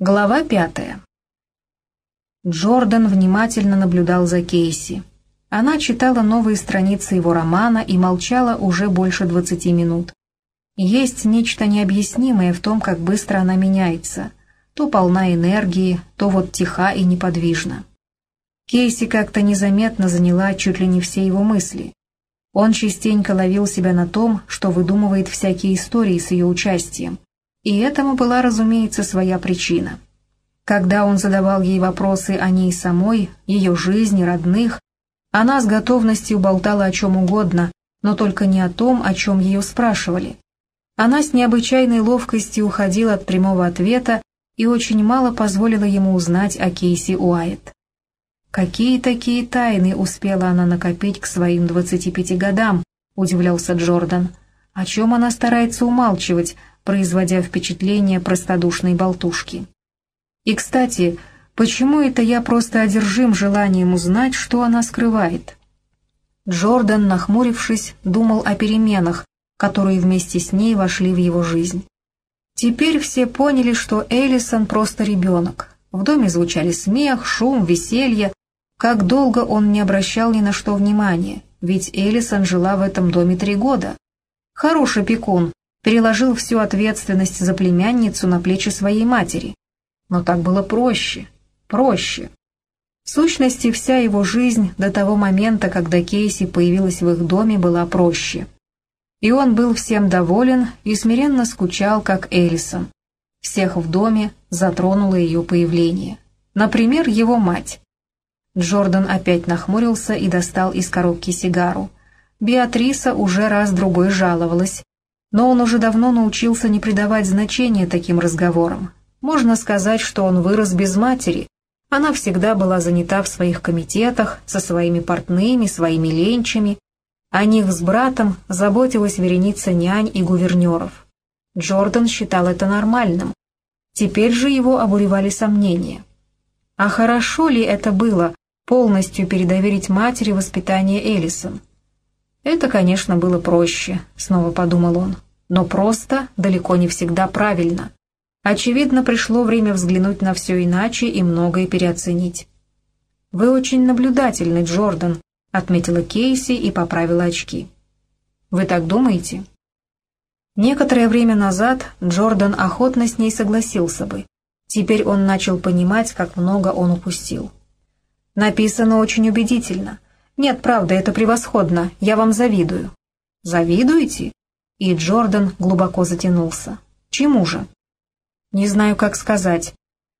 Глава пятая. Джордан внимательно наблюдал за Кейси. Она читала новые страницы его романа и молчала уже больше двадцати минут. Есть нечто необъяснимое в том, как быстро она меняется. То полна энергии, то вот тиха и неподвижна. Кейси как-то незаметно заняла чуть ли не все его мысли. Он частенько ловил себя на том, что выдумывает всякие истории с ее участием, и этому была, разумеется, своя причина. Когда он задавал ей вопросы о ней самой, ее жизни, родных, она с готовностью болтала о чем угодно, но только не о том, о чем ее спрашивали. Она с необычайной ловкостью уходила от прямого ответа и очень мало позволила ему узнать о Кейси Уайт. «Какие такие тайны успела она накопить к своим 25 годам?» — удивлялся Джордан. «О чем она старается умалчивать, производя впечатление простодушной болтушки. И, кстати, почему это я просто одержим желанием узнать, что она скрывает? Джордан, нахмурившись, думал о переменах, которые вместе с ней вошли в его жизнь. Теперь все поняли, что Эллисон просто ребенок. В доме звучали смех, шум, веселье. Как долго он не обращал ни на что внимания, ведь Эллисон жила в этом доме три года. Хороший пекун, переложил всю ответственность за племянницу на плечи своей матери. Но так было проще, проще. В сущности, вся его жизнь до того момента, когда Кейси появилась в их доме, была проще. И он был всем доволен и смиренно скучал, как Элисон. Всех в доме затронуло ее появление. Например, его мать. Джордан опять нахмурился и достал из коробки сигару. Беатриса уже раз-другой жаловалась, но он уже давно научился не придавать значения таким разговорам. Можно сказать, что он вырос без матери. Она всегда была занята в своих комитетах, со своими портными, своими ленчами. О них с братом заботилась вереница нянь и гувернеров. Джордан считал это нормальным. Теперь же его обуревали сомнения. А хорошо ли это было, полностью передоверить матери воспитание Элисон? Это, конечно, было проще, снова подумал он, но просто далеко не всегда правильно. Очевидно, пришло время взглянуть на все иначе и многое переоценить. «Вы очень наблюдательный, Джордан», — отметила Кейси и поправила очки. «Вы так думаете?» Некоторое время назад Джордан охотно с ней согласился бы. Теперь он начал понимать, как много он упустил. Написано очень убедительно. «Нет, правда, это превосходно, я вам завидую». «Завидуете?» И Джордан глубоко затянулся. «Чему же?» «Не знаю, как сказать».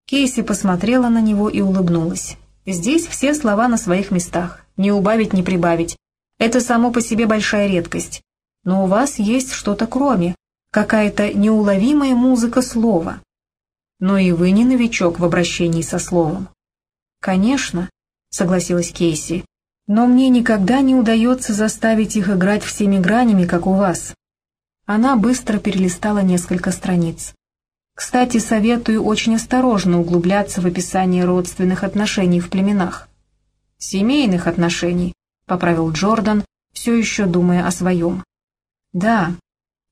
Кейси посмотрела на него и улыбнулась. «Здесь все слова на своих местах. Не убавить, не прибавить. Это само по себе большая редкость. Но у вас есть что-то кроме, какая-то неуловимая музыка слова. Но и вы не новичок в обращении со словом». «Конечно», — согласилась Кейси, но мне никогда не удается заставить их играть всеми гранями, как у вас. Она быстро перелистала несколько страниц. Кстати, советую очень осторожно углубляться в описание родственных отношений в племенах. «Семейных отношений», — поправил Джордан, все еще думая о своем. «Да,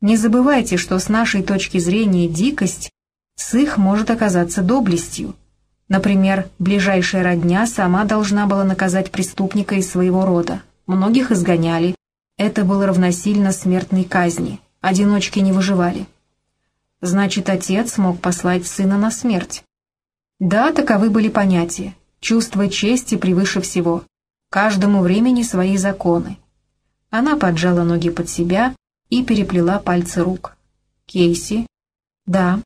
не забывайте, что с нашей точки зрения дикость с их может оказаться доблестью. Например, ближайшая родня сама должна была наказать преступника из своего рода. Многих изгоняли. Это было равносильно смертной казни. Одиночки не выживали. Значит, отец мог послать сына на смерть. Да, таковы были понятия. Чувство чести превыше всего. Каждому времени свои законы. Она поджала ноги под себя и переплела пальцы рук. «Кейси?» «Да».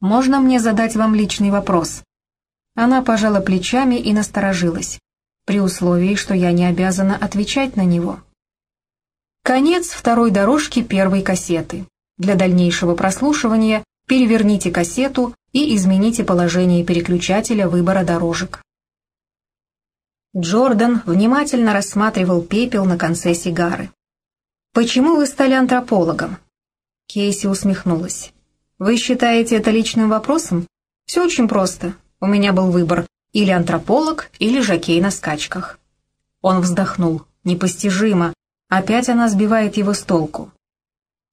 «Можно мне задать вам личный вопрос?» Она пожала плечами и насторожилась, при условии, что я не обязана отвечать на него. Конец второй дорожки первой кассеты. Для дальнейшего прослушивания переверните кассету и измените положение переключателя выбора дорожек. Джордан внимательно рассматривал пепел на конце сигары. «Почему вы стали антропологом?» Кейси усмехнулась. «Вы считаете это личным вопросом? Все очень просто. У меня был выбор или антрополог, или жокей на скачках. Он вздохнул. Непостижимо. Опять она сбивает его с толку.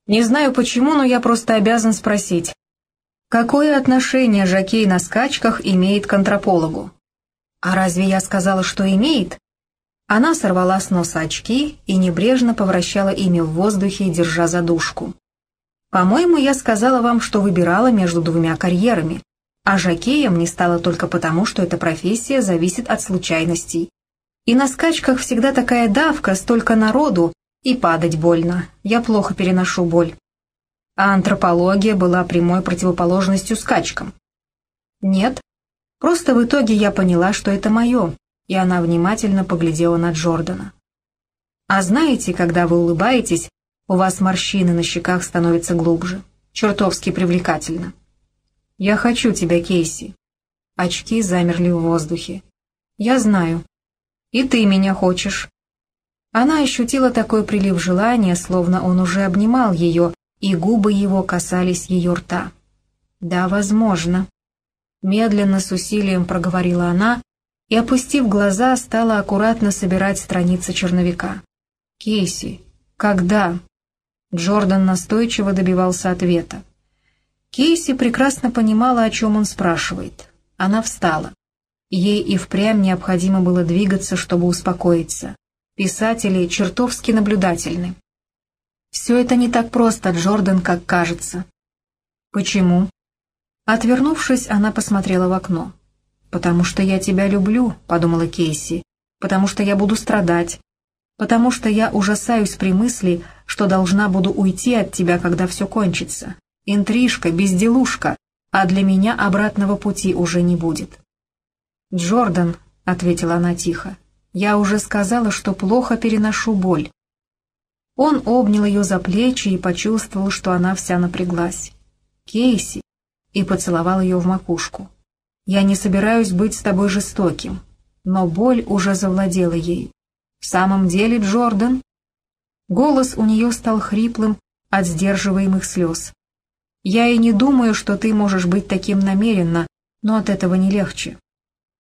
Не знаю почему, но я просто обязан спросить. Какое отношение жокей на скачках имеет к антропологу? А разве я сказала, что имеет? Она сорвала с носа очки и небрежно повращала ими в воздухе, держа задушку. По-моему, я сказала вам, что выбирала между двумя карьерами, а жокеем не стала только потому, что эта профессия зависит от случайностей. И на скачках всегда такая давка, столько народу, и падать больно. Я плохо переношу боль а антропология была прямой противоположностью скачкам. Нет, просто в итоге я поняла, что это мое, и она внимательно поглядела на Джордана. А знаете, когда вы улыбаетесь, у вас морщины на щеках становятся глубже. Чертовски привлекательно. Я хочу тебя, Кейси. Очки замерли в воздухе. Я знаю. И ты меня хочешь. Она ощутила такой прилив желания, словно он уже обнимал ее, и губы его касались ее рта. «Да, возможно». Медленно, с усилием проговорила она и, опустив глаза, стала аккуратно собирать страницы черновика. «Кейси, когда?» Джордан настойчиво добивался ответа. Кейси прекрасно понимала, о чем он спрашивает. Она встала. Ей и впрямь необходимо было двигаться, чтобы успокоиться. Писатели чертовски наблюдательны. Все это не так просто, Джордан, как кажется. Почему? Отвернувшись, она посмотрела в окно. «Потому что я тебя люблю», — подумала Кейси, «потому что я буду страдать, потому что я ужасаюсь при мысли, что должна буду уйти от тебя, когда все кончится. Интрижка, безделушка, а для меня обратного пути уже не будет». «Джордан», — ответила она тихо, — «я уже сказала, что плохо переношу боль. Он обнял ее за плечи и почувствовал, что она вся напряглась. «Кейси!» и поцеловал ее в макушку. «Я не собираюсь быть с тобой жестоким, но боль уже завладела ею. В самом деле, Джордан...» Голос у нее стал хриплым от сдерживаемых слез. «Я и не думаю, что ты можешь быть таким намеренно, но от этого не легче».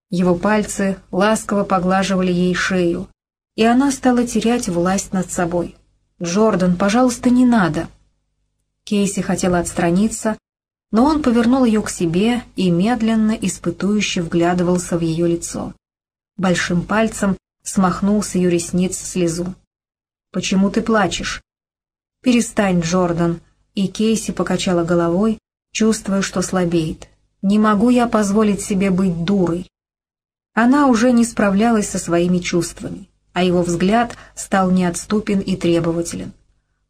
Его пальцы ласково поглаживали ей шею, и она стала терять власть над собой. «Джордан, пожалуйста, не надо!» Кейси хотела отстраниться, но он повернул ее к себе и медленно, испытующе вглядывался в ее лицо. Большим пальцем смахнул с ее ресниц слезу. «Почему ты плачешь?» «Перестань, Джордан!» И Кейси покачала головой, чувствуя, что слабеет. «Не могу я позволить себе быть дурой!» Она уже не справлялась со своими чувствами а его взгляд стал неотступен и требователен.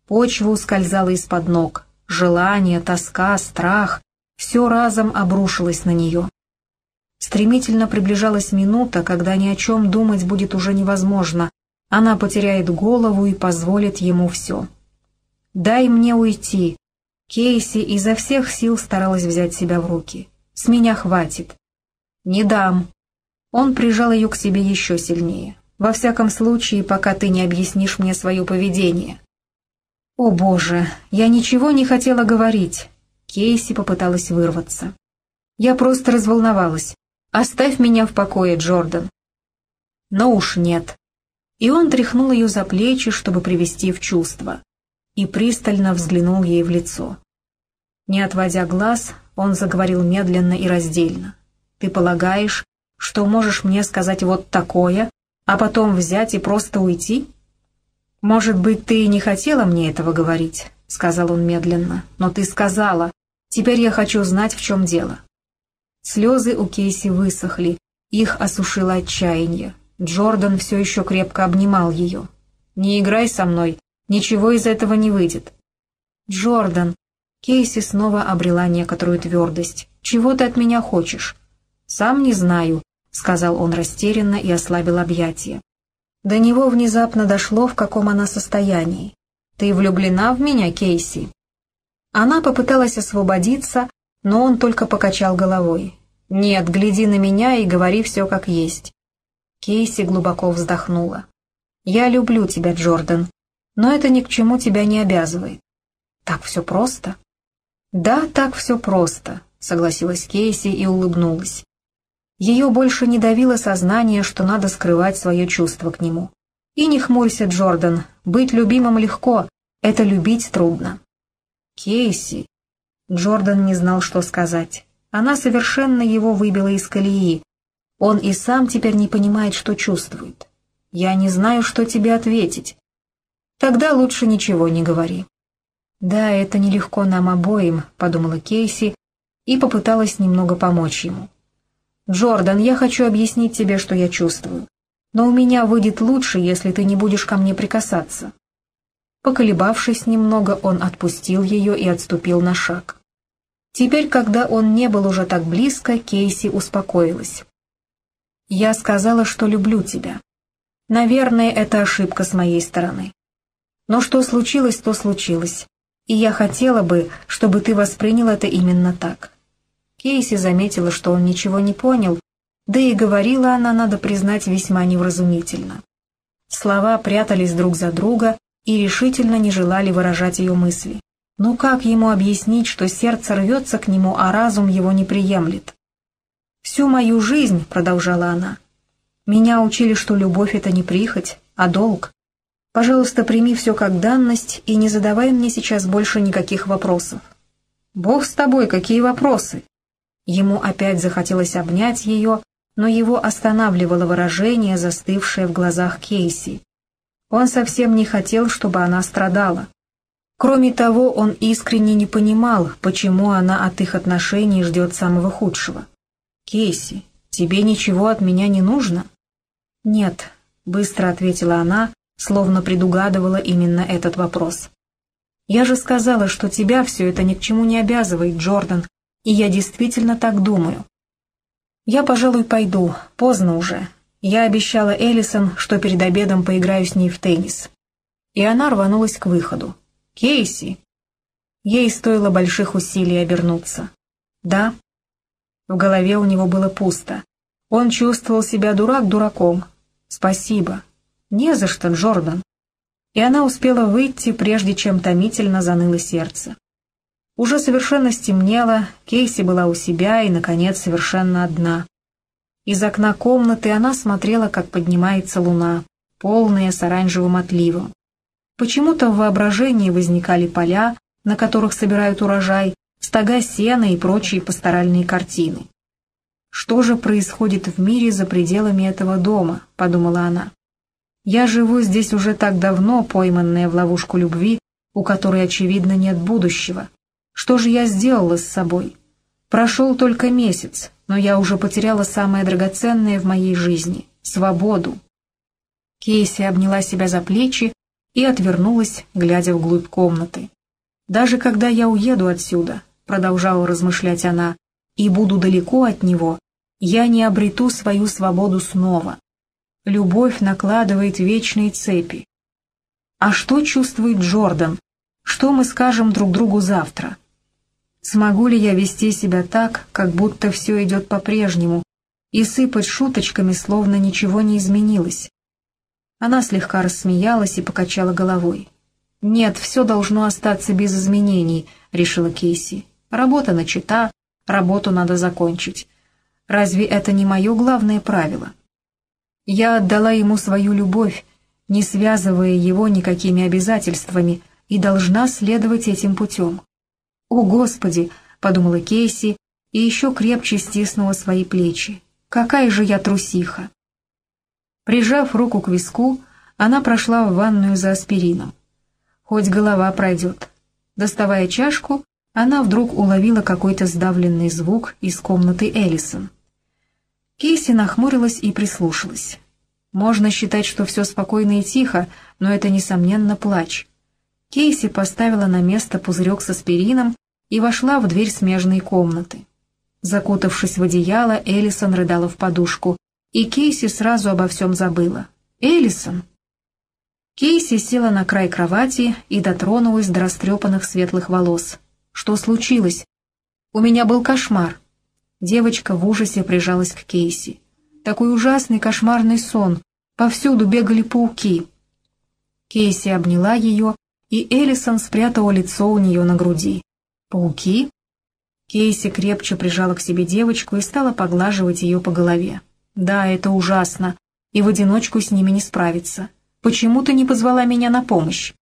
Почва ускользала из-под ног, желание, тоска, страх — все разом обрушилось на нее. Стремительно приближалась минута, когда ни о чем думать будет уже невозможно, она потеряет голову и позволит ему все. «Дай мне уйти!» Кейси изо всех сил старалась взять себя в руки. «С меня хватит!» «Не дам!» Он прижал ее к себе еще сильнее. Во всяком случае, пока ты не объяснишь мне свое поведение». «О боже, я ничего не хотела говорить!» Кейси попыталась вырваться. «Я просто разволновалась. Оставь меня в покое, Джордан». Но уж нет. И он тряхнул ее за плечи, чтобы привести в чувство, и пристально взглянул ей в лицо. Не отводя глаз, он заговорил медленно и раздельно. «Ты полагаешь, что можешь мне сказать вот такое, а потом взять и просто уйти? Может быть, ты и не хотела мне этого говорить, сказал он медленно, но ты сказала. Теперь я хочу знать, в чем дело. Слезы у Кейси высохли, их осушило отчаяние. Джордан все еще крепко обнимал ее. «Не играй со мной, ничего из этого не выйдет». «Джордан», Кейси снова обрела некоторую твердость. «Чего ты от меня хочешь?» «Сам не знаю», — сказал он растерянно и ослабил объятия. До него внезапно дошло, в каком она состоянии. «Ты влюблена в меня, Кейси?» Она попыталась освободиться, но он только покачал головой. «Нет, гляди на меня и говори все как есть». Кейси глубоко вздохнула. «Я люблю тебя, Джордан, но это ни к чему тебя не обязывает». «Так все просто?» «Да, так все просто», — согласилась Кейси и улыбнулась. Ее больше не давило сознание, что надо скрывать свое чувство к нему. И не хмурься, Джордан, быть любимым легко, это любить трудно. Кейси. Джордан не знал, что сказать. Она совершенно его выбила из колеи. Он и сам теперь не понимает, что чувствует. «Я не знаю, что тебе ответить». «Тогда лучше ничего не говори». «Да, это нелегко нам обоим», — подумала Кейси и попыталась немного помочь ему. «Джордан, я хочу объяснить тебе, что я чувствую. Но у меня выйдет лучше, если ты не будешь ко мне прикасаться». Поколебавшись немного, он отпустил ее и отступил на шаг. Теперь, когда он не был уже так близко, Кейси успокоилась. «Я сказала, что люблю тебя. Наверное, это ошибка с моей стороны. Но что случилось, то случилось и я хотела бы, чтобы ты воспринял это именно так». Кейси заметила, что он ничего не понял, да и говорила она, надо признать, весьма невразумительно. Слова прятались друг за друга и решительно не желали выражать ее мысли. Ну как ему объяснить, что сердце рвется к нему, а разум его не приемлет? «Всю мою жизнь», — продолжала она, — «меня учили, что любовь — это не прихоть, а долг. Пожалуйста, прими все как данность и не задавай мне сейчас больше никаких вопросов. Бог с тобой, какие вопросы? Ему опять захотелось обнять ее, но его останавливало выражение, застывшее в глазах Кейси. Он совсем не хотел, чтобы она страдала. Кроме того, он искренне не понимал, почему она от их отношений ждет самого худшего. «Кейси, тебе ничего от меня не нужно?» «Нет», — быстро ответила она, словно предугадывала именно этот вопрос. «Я же сказала, что тебя все это ни к чему не обязывает, Джордан, и я действительно так думаю. Я, пожалуй, пойду, поздно уже. Я обещала Эллисон, что перед обедом поиграю с ней в теннис». И она рванулась к выходу. «Кейси!» Ей стоило больших усилий обернуться. «Да». В голове у него было пусто. Он чувствовал себя дурак дураком. «Спасибо, «Не за что, Джордан!» И она успела выйти, прежде чем томительно заныло сердце. Уже совершенно стемнело, Кейси была у себя и, наконец, совершенно одна. Из окна комнаты она смотрела, как поднимается луна, полная с оранжевым отливом. Почему-то в воображении возникали поля, на которых собирают урожай, стога сена и прочие пасторальные картины. «Что же происходит в мире за пределами этого дома?» — подумала она. Я живу здесь уже так давно, пойманная в ловушку любви, у которой, очевидно, нет будущего. Что же я сделала с собой? Прошел только месяц, но я уже потеряла самое драгоценное в моей жизни — свободу. Кейси обняла себя за плечи и отвернулась, глядя вглубь комнаты. «Даже когда я уеду отсюда», — продолжала размышлять она, — «и буду далеко от него, я не обрету свою свободу снова любовь накладывает вечные цепи. А что чувствует Джордан? Что мы скажем друг другу завтра? Смогу ли я вести себя так, как будто все идет по-прежнему, и сыпать шуточками, словно ничего не изменилось? Она слегка рассмеялась и покачала головой. «Нет, все должно остаться без изменений», — решила Кейси. «Работа начата, работу надо закончить. Разве это не мое главное правило?» Я отдала ему свою любовь, не связывая его никакими обязательствами, и должна следовать этим путем. «О, Господи!» — подумала Кейси и еще крепче стиснула свои плечи. «Какая же я трусиха!» Прижав руку к виску, она прошла в ванную за аспирином. Хоть голова пройдет. Доставая чашку, она вдруг уловила какой-то сдавленный звук из комнаты Эллисон. Кейси нахмурилась и прислушалась. Можно считать, что все спокойно и тихо, но это, несомненно, плач. Кейси поставила на место пузырек с аспирином и вошла в дверь смежной комнаты. Закутавшись в одеяло, Эллисон рыдала в подушку, и Кейси сразу обо всем забыла. «Эллисон!» Кейси села на край кровати и дотронулась до растрепанных светлых волос. «Что случилось?» «У меня был кошмар», Девочка в ужасе прижалась к Кейси. Такой ужасный кошмарный сон. Повсюду бегали пауки. Кейси обняла ее, и Эллисон спрятала лицо у нее на груди. «Пауки?» Кейси крепче прижала к себе девочку и стала поглаживать ее по голове. «Да, это ужасно, и в одиночку с ними не справиться. Почему ты не позвала меня на помощь?»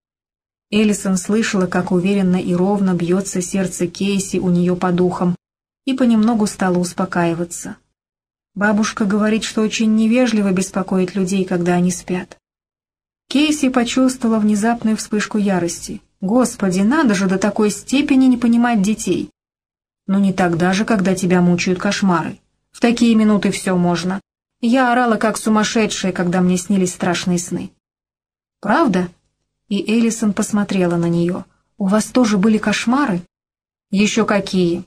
Эллисон слышала, как уверенно и ровно бьется сердце Кейси у нее по духам, и понемногу стала успокаиваться. Бабушка говорит, что очень невежливо беспокоить людей, когда они спят. Кейси почувствовала внезапную вспышку ярости. Господи, надо же до такой степени не понимать детей. Но не тогда же, когда тебя мучают кошмары. В такие минуты все можно. Я орала, как сумасшедшая, когда мне снились страшные сны. «Правда?» И Эллисон посмотрела на нее. «У вас тоже были кошмары?» «Еще какие!»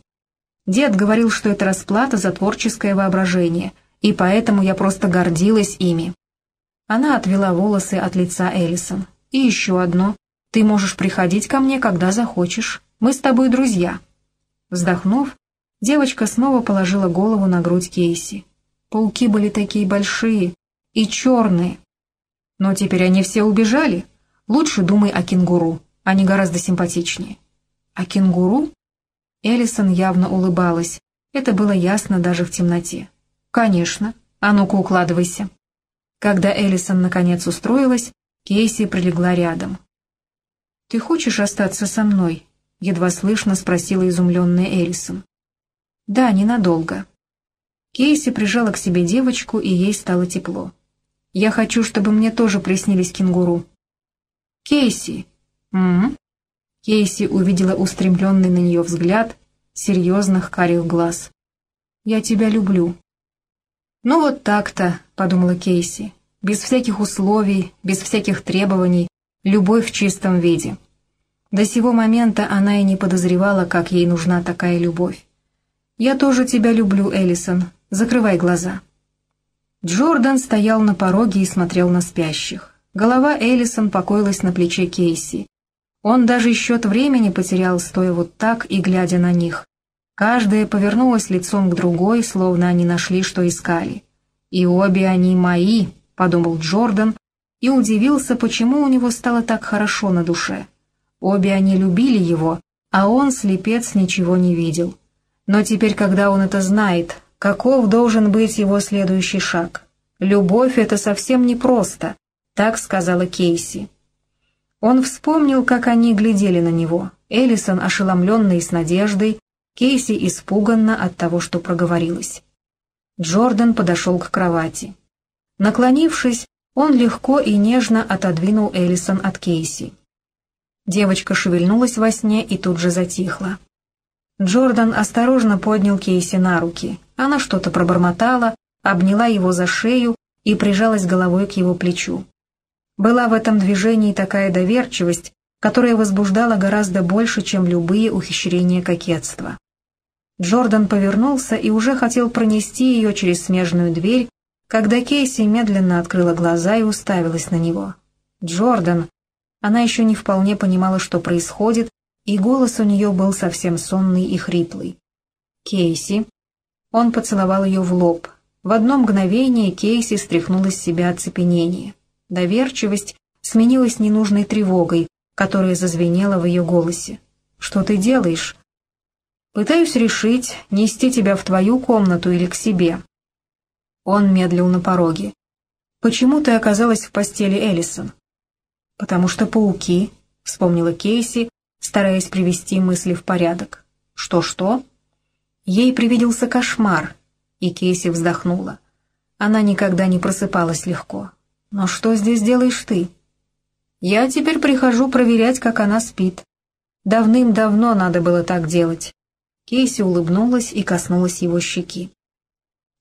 Дед говорил, что это расплата за творческое воображение, и поэтому я просто гордилась ими. Она отвела волосы от лица Эллисон. «И еще одно. Ты можешь приходить ко мне, когда захочешь. Мы с тобой друзья». Вздохнув, девочка снова положила голову на грудь Кейси. Пауки были такие большие и черные. Но теперь они все убежали. Лучше думай о кенгуру, они гораздо симпатичнее. О кенгуру? Эллисон явно улыбалась. Это было ясно даже в темноте. «Конечно. А ну-ка укладывайся». Когда Эллисон наконец устроилась, Кейси прилегла рядом. «Ты хочешь остаться со мной?» — едва слышно спросила изумленная Эллисон. «Да, ненадолго». Кейси прижала к себе девочку, и ей стало тепло. «Я хочу, чтобы мне тоже приснились кенгуру». «Кейси!» «М-м-м?» Кейси увидела устремленный на нее взгляд серьезных карих глаз. «Я тебя люблю». «Ну вот так-то», — подумала Кейси, — «без всяких условий, без всяких требований, любовь в чистом виде». До сего момента она и не подозревала, как ей нужна такая любовь. «Я тоже тебя люблю, Эллисон. Закрывай глаза». Джордан стоял на пороге и смотрел на спящих. Голова Эллисон покоилась на плече Кейси. Он даже счет времени потерял, стоя вот так и глядя на них. Каждая повернулась лицом к другой, словно они нашли, что искали. «И обе они мои», — подумал Джордан, и удивился, почему у него стало так хорошо на душе. Обе они любили его, а он, слепец, ничего не видел. Но теперь, когда он это знает, каков должен быть его следующий шаг? Любовь — это совсем непросто, так сказала Кейси. Он вспомнил, как они глядели на него. Эллисон, ошеломленный с надеждой, Кейси испуганно от того, что проговорилась. Джордан подошел к кровати. Наклонившись, он легко и нежно отодвинул Эллисон от Кейси. Девочка шевельнулась во сне и тут же затихла. Джордан осторожно поднял Кейси на руки. Она что-то пробормотала, обняла его за шею и прижалась головой к его плечу. Была в этом движении такая доверчивость, которая возбуждала гораздо больше, чем любые ухищрения кокетства. Джордан повернулся и уже хотел пронести ее через смежную дверь, когда Кейси медленно открыла глаза и уставилась на него. «Джордан!» Она еще не вполне понимала, что происходит, и голос у нее был совсем сонный и хриплый. «Кейси». Он поцеловал ее в лоб. В одно мгновение Кейси стряхнул из себя оцепенение. Доверчивость сменилась ненужной тревогой, которая зазвенела в ее голосе. «Что ты делаешь?» «Пытаюсь решить, нести тебя в твою комнату или к себе». Он медлил на пороге. «Почему ты оказалась в постели Эллисон?» «Потому что пауки», — вспомнила Кейси, стараясь привести мысли в порядок. «Что-что?» Ей привиделся кошмар, и Кейси вздохнула. Она никогда не просыпалась легко. «Но что здесь делаешь ты?» «Я теперь прихожу проверять, как она спит. Давным-давно надо было так делать». Кейси улыбнулась и коснулась его щеки.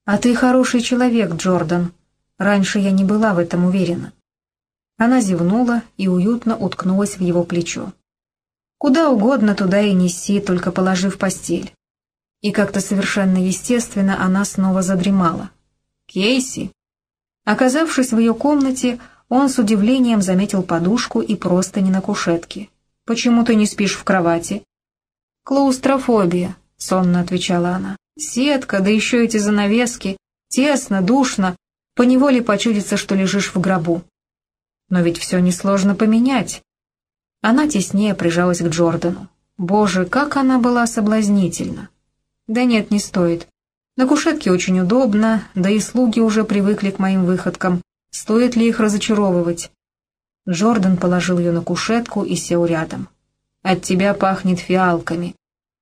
«А ты хороший человек, Джордан. Раньше я не была в этом уверена». Она зевнула и уютно уткнулась в его плечо. Куда угодно туда и неси, только положив постель. И как-то совершенно естественно она снова задремала. «Кейси!» Оказавшись в ее комнате, он с удивлением заметил подушку и простыни на кушетке. «Почему ты не спишь в кровати?» «Клаустрофобия», — сонно отвечала она. «Сетка, да еще эти занавески. Тесно, душно. Поневоле почудится, что лежишь в гробу. Но ведь все несложно поменять. Она теснее прижалась к Джордану. Боже, как она была соблазнительна. Да нет, не стоит. На кушетке очень удобно, да и слуги уже привыкли к моим выходкам. Стоит ли их разочаровывать? Джордан положил ее на кушетку и сел рядом. «От тебя пахнет фиалками».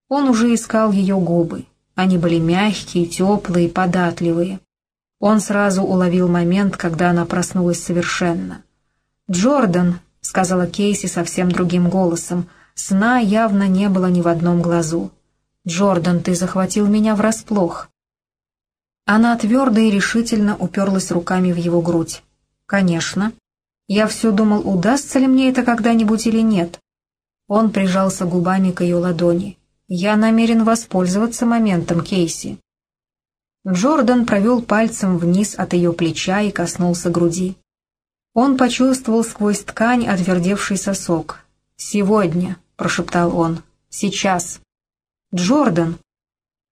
Он уже искал ее губы. Они были мягкие, теплые, податливые. Он сразу уловил момент, когда она проснулась совершенно. «Джордан», — сказала Кейси совсем другим голосом, сна явно не было ни в одном глазу. «Джордан, ты захватил меня врасплох». Она твердо и решительно уперлась руками в его грудь. «Конечно. Я все думал, удастся ли мне это когда-нибудь или нет». Он прижался губами к ее ладони. «Я намерен воспользоваться моментом, Кейси». Джордан провел пальцем вниз от ее плеча и коснулся груди. Он почувствовал сквозь ткань отвердевший сосок. «Сегодня», — прошептал он, — «сейчас». «Джордан!»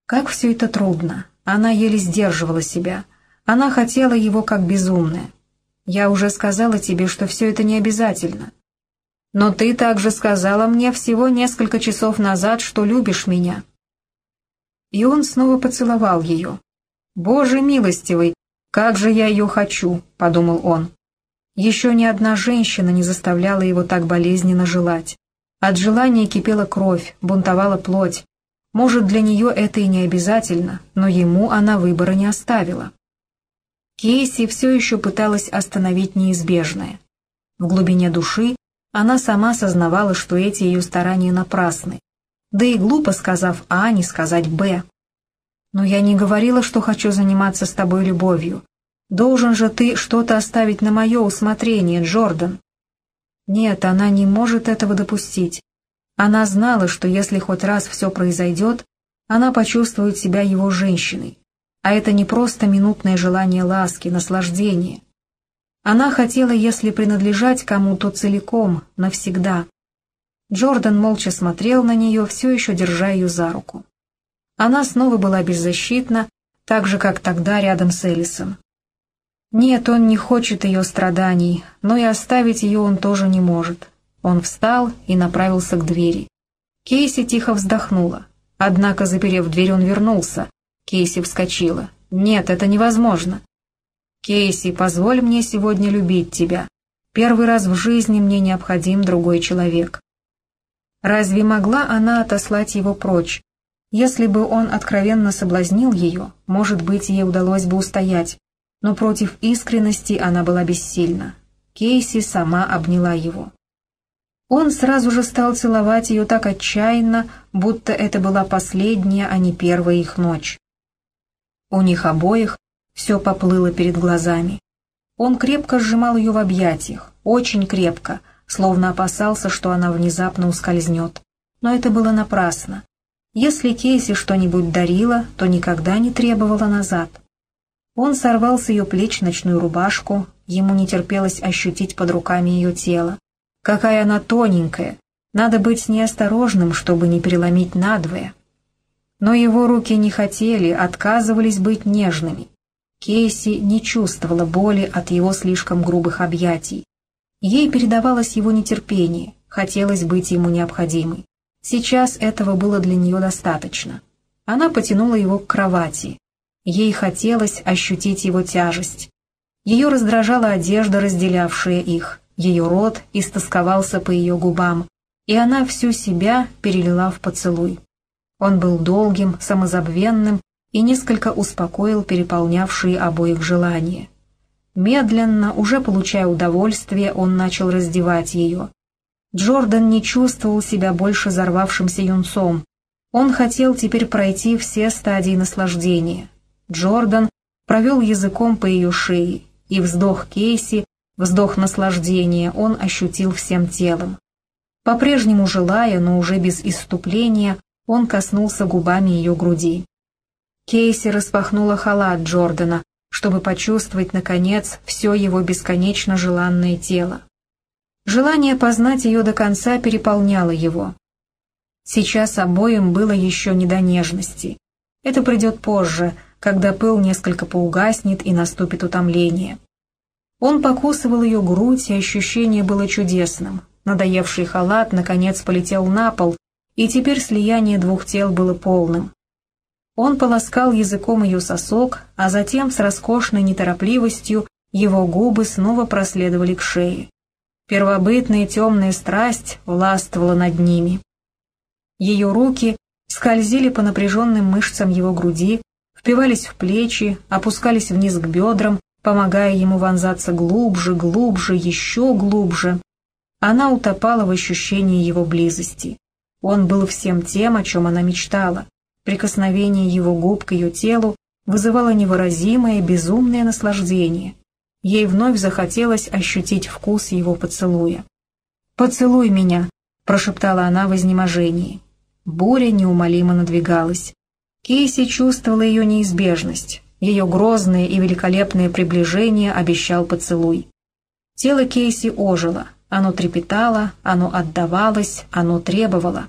Как все это трудно. Она еле сдерживала себя. Она хотела его как безумная. Я уже сказала тебе, что все это не обязательно. Но ты также сказала мне всего несколько часов назад, что любишь меня. И он снова поцеловал ее. «Боже милостивый, как же я ее хочу!» — подумал он. Еще ни одна женщина не заставляла его так болезненно желать. От желания кипела кровь, бунтовала плоть. Может, для нее это и не обязательно, но ему она выбора не оставила. Кейси все еще пыталась остановить неизбежное. В глубине души она сама сознавала, что эти ее старания напрасны. Да и глупо, сказав А, не сказать Б. «Но я не говорила, что хочу заниматься с тобой любовью. Должен же ты что-то оставить на мое усмотрение, Джордан». Нет, она не может этого допустить. Она знала, что если хоть раз все произойдет, она почувствует себя его женщиной. А это не просто минутное желание ласки, наслаждения. Она хотела, если принадлежать кому-то целиком, навсегда. Джордан молча смотрел на нее, все еще держа ее за руку. Она снова была беззащитна, так же, как тогда рядом с Элисом. Нет, он не хочет ее страданий, но и оставить ее он тоже не может. Он встал и направился к двери. Кейси тихо вздохнула. Однако, заперев дверь, он вернулся. Кейси вскочила. «Нет, это невозможно». «Кейси, позволь мне сегодня любить тебя. Первый раз в жизни мне необходим другой человек». Разве могла она отослать его прочь? Если бы он откровенно соблазнил ее, может быть, ей удалось бы устоять, но против искренности она была бессильна. Кейси сама обняла его. Он сразу же стал целовать ее так отчаянно, будто это была последняя, а не первая их ночь. У них обоих все поплыло перед глазами. Он крепко сжимал ее в объятиях, очень крепко, словно опасался, что она внезапно ускользнет. Но это было напрасно. Если Кейси что-нибудь дарила, то никогда не требовала назад. Он сорвал с ее плеч ночную рубашку, ему не терпелось ощутить под руками ее тело. Какая она тоненькая, надо быть неосторожным, чтобы не переломить надвое. Но его руки не хотели, отказывались быть нежными. Кейси не чувствовала боли от его слишком грубых объятий. Ей передавалось его нетерпение, хотелось быть ему необходимой. Сейчас этого было для нее достаточно. Она потянула его к кровати. Ей хотелось ощутить его тяжесть. Ее раздражала одежда, разделявшая их. Ее рот истосковался по ее губам, и она всю себя перелила в поцелуй. Он был долгим, самозабвенным и несколько успокоил переполнявшие обоих желания. Медленно, уже получая удовольствие, он начал раздевать ее. Джордан не чувствовал себя больше взорвавшимся юнцом. Он хотел теперь пройти все стадии наслаждения. Джордан провел языком по ее шее, и вздох Кейси, вздох наслаждения он ощутил всем телом. По-прежнему желая, но уже без иступления, он коснулся губами ее груди. Кейси распахнула халат Джордана, чтобы почувствовать, наконец, все его бесконечно желанное тело. Желание познать ее до конца переполняло его. Сейчас обоим было еще не до нежности. Это придет позже, когда пыл несколько поугаснет и наступит утомление. Он покусывал ее грудь, и ощущение было чудесным. Надоевший халат, наконец, полетел на пол, и теперь слияние двух тел было полным. Он полоскал языком ее сосок, а затем с роскошной неторопливостью его губы снова проследовали к шее. Первобытная темная страсть властвовала над ними. Ее руки скользили по напряженным мышцам его груди, впивались в плечи, опускались вниз к бедрам, помогая ему вонзаться глубже, глубже, еще глубже. Она утопала в ощущении его близости. Он был всем тем, о чем она мечтала. Прикосновение его губ к ее телу вызывало невыразимое, безумное наслаждение. Ей вновь захотелось ощутить вкус его поцелуя. «Поцелуй меня!» — прошептала она в изнеможении. Буря неумолимо надвигалась. Кейси чувствовала ее неизбежность. Ее грозное и великолепное приближение обещал поцелуй. Тело Кейси ожило. Оно трепетало, оно отдавалось, оно требовало.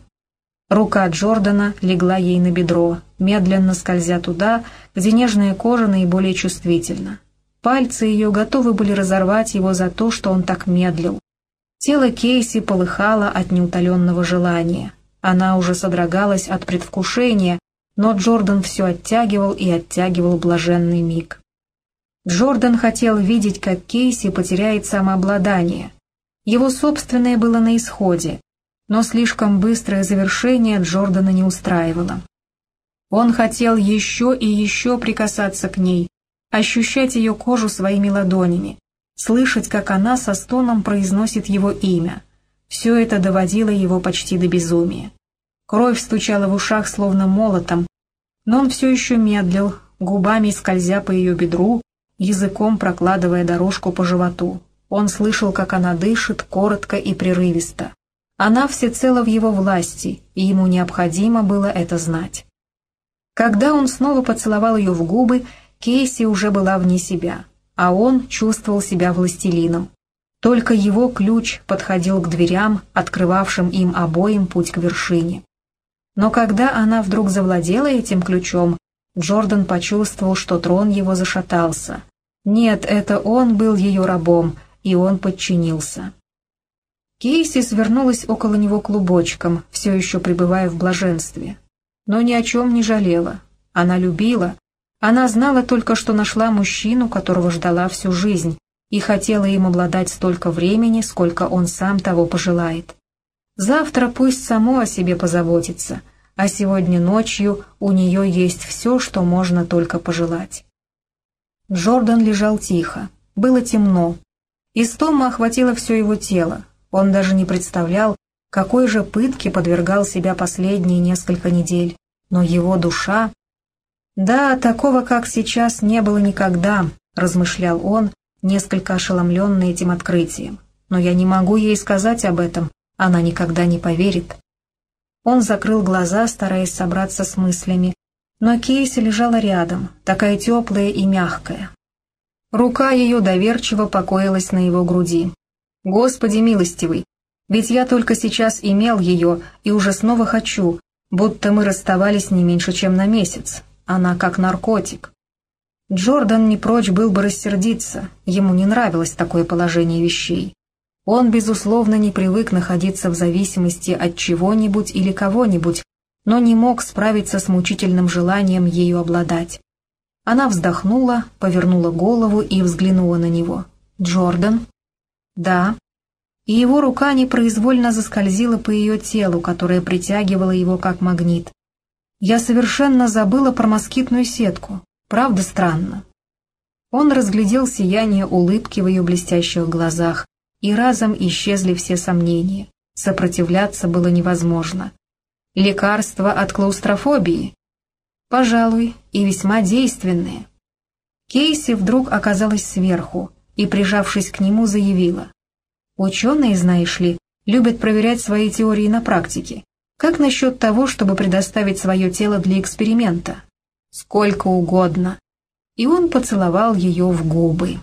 Рука Джордана легла ей на бедро, медленно скользя туда, где нежная кожа наиболее чувствительна. Пальцы ее готовы были разорвать его за то, что он так медлил. Тело Кейси полыхало от неутоленного желания. Она уже содрогалась от предвкушения, но Джордан все оттягивал и оттягивал блаженный миг. Джордан хотел видеть, как Кейси потеряет самообладание. Его собственное было на исходе, но слишком быстрое завершение Джордана не устраивало. Он хотел еще и еще прикасаться к ней, ощущать ее кожу своими ладонями, слышать, как она со стоном произносит его имя. Все это доводило его почти до безумия. Кровь стучала в ушах словно молотом, но он все еще медлил, губами скользя по ее бедру, языком прокладывая дорожку по животу. Он слышал, как она дышит, коротко и прерывисто. Она всецело в его власти, и ему необходимо было это знать. Когда он снова поцеловал ее в губы, Кейси уже была вне себя, а он чувствовал себя властелином. Только его ключ подходил к дверям, открывавшим им обоим путь к вершине. Но когда она вдруг завладела этим ключом, Джордан почувствовал, что трон его зашатался. Нет, это он был ее рабом, и он подчинился. Кейси свернулась около него клубочком, все еще пребывая в блаженстве. Но ни о чем не жалела. Она любила. Она знала только, что нашла мужчину, которого ждала всю жизнь, и хотела им обладать столько времени, сколько он сам того пожелает. Завтра пусть само о себе позаботится, а сегодня ночью у нее есть все, что можно только пожелать. Джордан лежал тихо. Было темно. Истома охватила все его тело, он даже не представлял, какой же пытке подвергал себя последние несколько недель. Но его душа... «Да, такого, как сейчас, не было никогда», — размышлял он, несколько ошеломленный этим открытием. «Но я не могу ей сказать об этом, она никогда не поверит». Он закрыл глаза, стараясь собраться с мыслями, но Кейси лежала рядом, такая теплая и мягкая. Рука ее доверчиво покоилась на его груди. Господи милостивый, ведь я только сейчас имел ее и уже снова хочу, будто мы расставались не меньше, чем на месяц. Она как наркотик. Джордан не прочь был бы рассердиться, ему не нравилось такое положение вещей. Он, безусловно, не привык находиться в зависимости от чего-нибудь или кого-нибудь, но не мог справиться с мучительным желанием ею обладать. Она вздохнула, повернула голову и взглянула на него. «Джордан?» «Да». И его рука непроизвольно заскользила по ее телу, которое притягивало его как магнит. «Я совершенно забыла про москитную сетку. Правда странно?» Он разглядел сияние улыбки в ее блестящих глазах, и разом исчезли все сомнения. Сопротивляться было невозможно. Лекарство от клаустрофобии? Пожалуй, и весьма действенное. Кейси вдруг оказалась сверху, и, прижавшись к нему, заявила. «Ученые, знаешь ли, любят проверять свои теории на практике. Как насчет того, чтобы предоставить свое тело для эксперимента?» «Сколько угодно». И он поцеловал ее в губы.